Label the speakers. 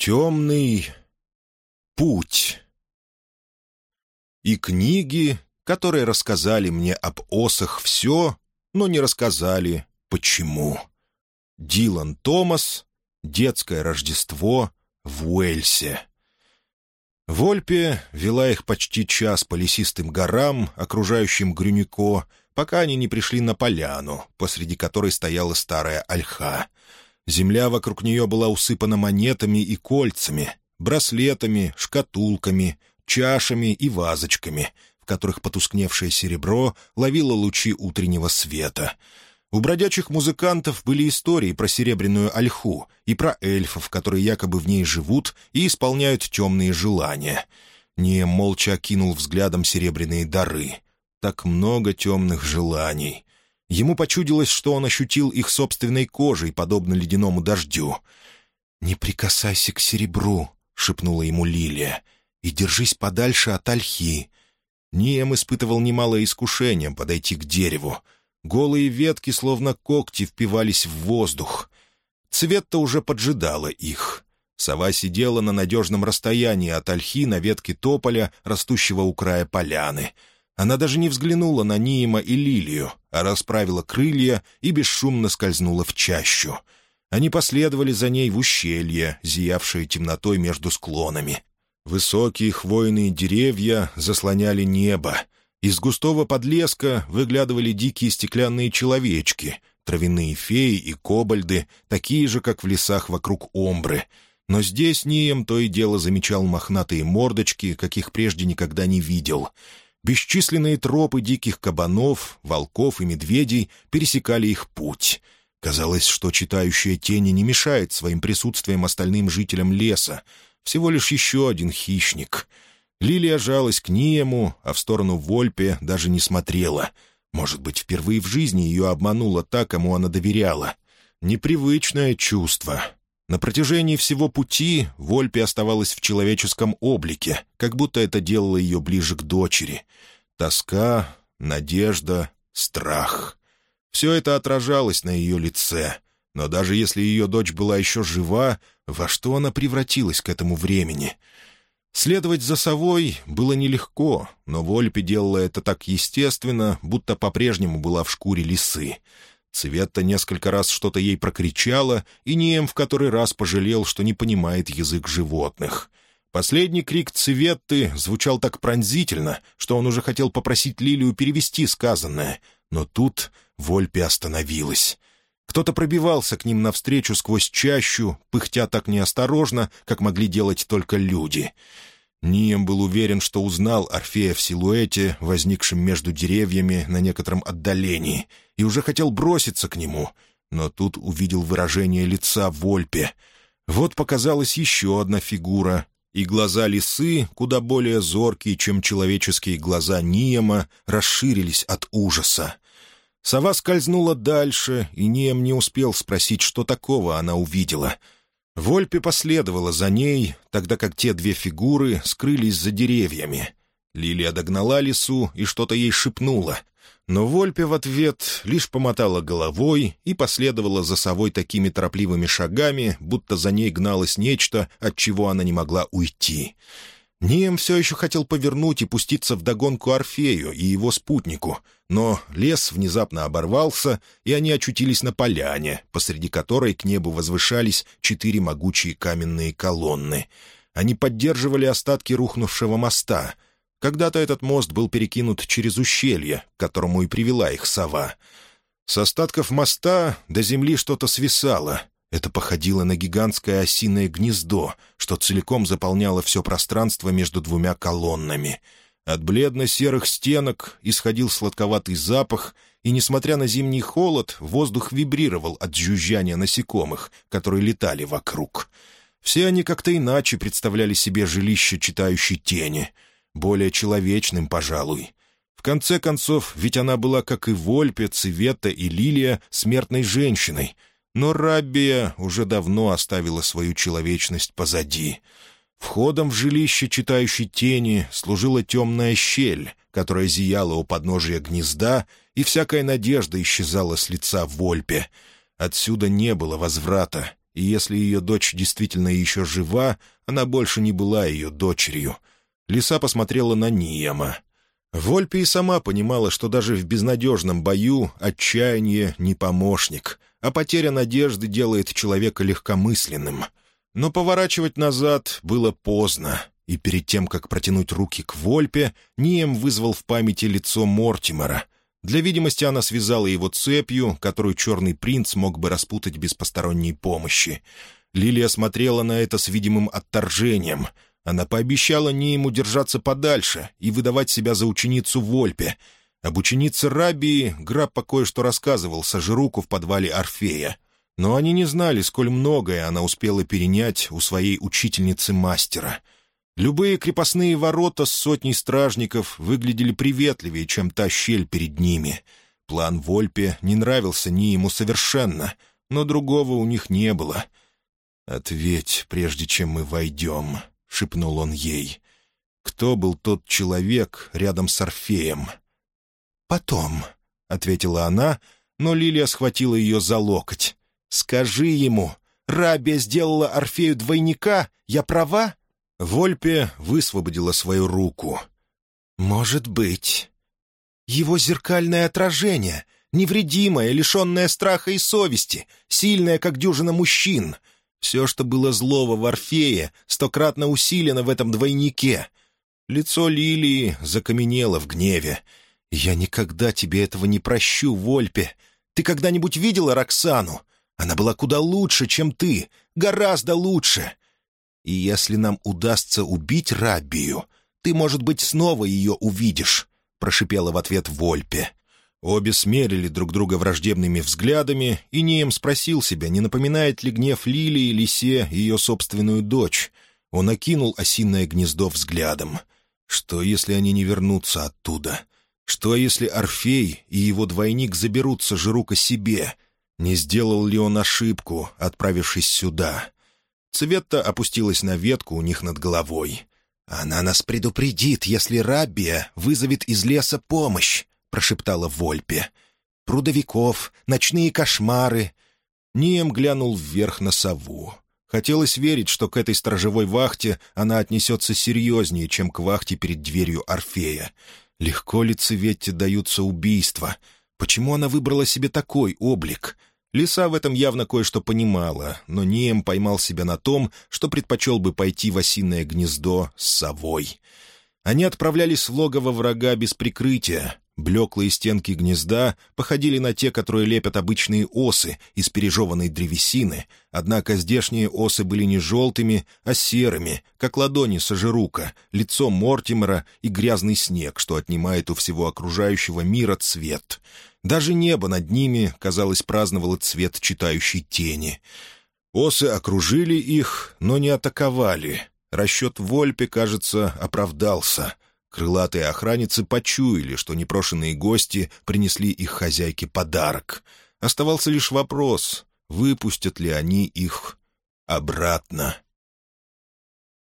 Speaker 1: Темный путь. И книги, которые рассказали мне об осах все, но не рассказали, почему. Дилан Томас «Детское Рождество в Уэльсе». Вольпе вела их почти час по лесистым горам, окружающим Грюнико, пока они не пришли на поляну, посреди которой стояла старая ольха. Земля вокруг нее была усыпана монетами и кольцами, браслетами, шкатулками, чашами и вазочками, в которых потускневшее серебро ловило лучи утреннего света. У бродячих музыкантов были истории про серебряную ольху и про эльфов, которые якобы в ней живут и исполняют темные желания. Не молча окинул взглядом серебряные дары. Так много темных желаний. Ему почудилось, что он ощутил их собственной кожей, подобно ледяному дождю. «Не прикасайся к серебру», — шепнула ему Лилия, — «и держись подальше от ольхи». Нием испытывал немалое искушение подойти к дереву. Голые ветки, словно когти, впивались в воздух. Цвет-то уже поджидала их. Сова сидела на надежном расстоянии от ольхи на ветке тополя, растущего у края поляны. Она даже не взглянула на Ниема и Лилию, а расправила крылья и бесшумно скользнула в чащу — они последовали за ней в ущелье, зиявшее темнотой между склонами. Высокие хвойные деревья заслоняли небо. Из густого подлеска выглядывали дикие стеклянные человечки, травяные феи и кобальды, такие же, как в лесах вокруг Омбры. Но здесь Нием то и дело замечал мохнатые мордочки, каких прежде никогда не видел. Бесчисленные тропы диких кабанов, волков и медведей пересекали их путь — Казалось, что читающая тени не мешает своим присутствием остальным жителям леса. Всего лишь еще один хищник. Лилия жалась к Ниему, а в сторону Вольпе даже не смотрела. Может быть, впервые в жизни ее обманула та, кому она доверяла. Непривычное чувство. На протяжении всего пути Вольпе оставалась в человеческом облике, как будто это делало ее ближе к дочери. Тоска, надежда, страх — все это отражалось на ее лице. Но даже если ее дочь была еще жива, во что она превратилась к этому времени? Следовать за совой было нелегко, но Вольпе делала это так естественно, будто по-прежнему была в шкуре лисы. Цветта несколько раз что-то ей прокричала, и Нием в который раз пожалел, что не понимает язык животных. Последний крик Цветты звучал так пронзительно, что он уже хотел попросить Лилию перевести сказанное, но тут Вольпе остановилась. Кто-то пробивался к ним навстречу сквозь чащу, пыхтя так неосторожно, как могли делать только люди. Нием был уверен, что узнал Орфея в силуэте, возникшем между деревьями на некотором отдалении, и уже хотел броситься к нему, но тут увидел выражение лица Вольпе. Вот показалась еще одна фигура, и глаза лисы, куда более зоркие, чем человеческие глаза Ниема, расширились от ужаса. Сова скользнула дальше, и Нием не успел спросить, что такого она увидела. Вольпе последовала за ней, тогда как те две фигуры скрылись за деревьями. Лилия догнала лису и что-то ей шепнула, но Вольпе в ответ лишь помотала головой и последовала за совой такими торопливыми шагами, будто за ней гналось нечто, от чего она не могла уйти. Нием все еще хотел повернуть и пуститься в догонку Орфею и его спутнику, но лес внезапно оборвался, и они очутились на поляне, посреди которой к небу возвышались четыре могучие каменные колонны. Они поддерживали остатки рухнувшего моста. Когда-то этот мост был перекинут через ущелье, к которому и привела их сова. С остатков моста до земли что-то свисало, это походило на гигантское осиное гнездо, что целиком заполняло все пространство между двумя колоннами. От бледно-серых стенок исходил сладковатый запах, и, несмотря на зимний холод, воздух вибрировал от жужжания насекомых, которые летали вокруг. Все они как-то иначе представляли себе жилище читающей тени, более человечным, пожалуй. В конце концов, ведь она была, как и Вольпе, Цвета и Лилия, смертной женщиной — но Раббия уже давно оставила свою человечность позади. Входом в жилище читающей тени служила темная щель, которая зияла у подножия гнезда, и всякая надежда исчезала с лица Вольпе. Отсюда не было возврата, и если ее дочь действительно еще жива, она больше не была ее дочерью. Лиса посмотрела на Ниема. Вольпи и сама понимала, что даже в безнадежном бою отчаяние не помощник, а потеря надежды делает человека легкомысленным. Но поворачивать назад было поздно, и перед тем, как протянуть руки к Вольпе, Нием вызвал в памяти лицо Мортимера. Для видимости она связала его цепью, которую черный принц мог бы распутать без посторонней помощи. Лилия смотрела на это с видимым отторжением. Она пообещала Ниему держаться подальше и выдавать себя за ученицу Вольпе. Об ученице Рабии Граппа кое-что рассказывал Сажируку в подвале Орфея. Но они не знали, сколь многое она успела перенять у своей учительницы-мастера — Любые крепостные ворота с сотней стражников выглядели приветливее, чем та щель перед ними. План Вольпе не нравился ни ему совершенно, но другого у них не было. «Ответь, прежде чем мы войдем», — шепнул он ей. «Кто был тот человек рядом с Орфеем?» «Потом», — ответила она, но Лилия схватила ее за локоть. «Скажи ему, Рабия сделала Орфею двойника, я права?» Вольпе высвободила свою руку. «Может быть. Его зеркальное отражение, невредимое, лишенное страха и совести, сильное, как дюжина мужчин. Все, что было злого в Орфее, стократно усилено в этом двойнике». Лицо Лилии закаменело в гневе. «Я никогда тебе этого не прощу, Вольпе. Ты когда-нибудь видела Роксану? Она была куда лучше, чем ты, гораздо лучше. И если нам удастся убить Раббию, ты, может быть, снова ее увидишь», — прошипела в ответ Вольпе. Обе смерили друг друга враждебными взглядами, и Нием спросил себя, не напоминает ли гнев Лилии Лисе ее собственную дочь. Он окинул осиное гнездо взглядом. Что, если они не вернутся оттуда? Что, если Орфей и его двойник заберутся Жирука себе? Не сделал ли он ошибку, отправившись сюда? Цветта опустилась на ветку у них над головой. «Она нас предупредит, если Раббия вызовет из леса помощь», — прошептала Вольпе. «Прудовиков, ночные кошмары». Нием глянул вверх на сову. Хотелось верить, что к этой сторожевой вахте она отнесется серьезнее, чем к вахте перед дверью Орфея. Легко ли Цветте даются убийства? Почему она выбрала себе такой облик? Лиса в этом явно кое-что понимала, но Нием поймал себя на том, что предпочел бы пойти в осиное гнездо с совой. Они отправлялись в логово врага без прикрытия. Блеклые стенки гнезда походили на те, которые лепят обычные осы из пережеванной древесины, однако здешние осы были не желтыми, а серыми, как ладони сажирука, лицо Мортимера и грязный снег, что отнимает у всего окружающего мира цвет — даже небо над ними, казалось, праздновало цвет читающей тени. Осы окружили их, но не атаковали. Расчет Вольпе, кажется, оправдался. Крылатые охранницы почуяли, что непрошенные гости принесли их хозяйке подарок. Оставался лишь вопрос, выпустят ли они их обратно.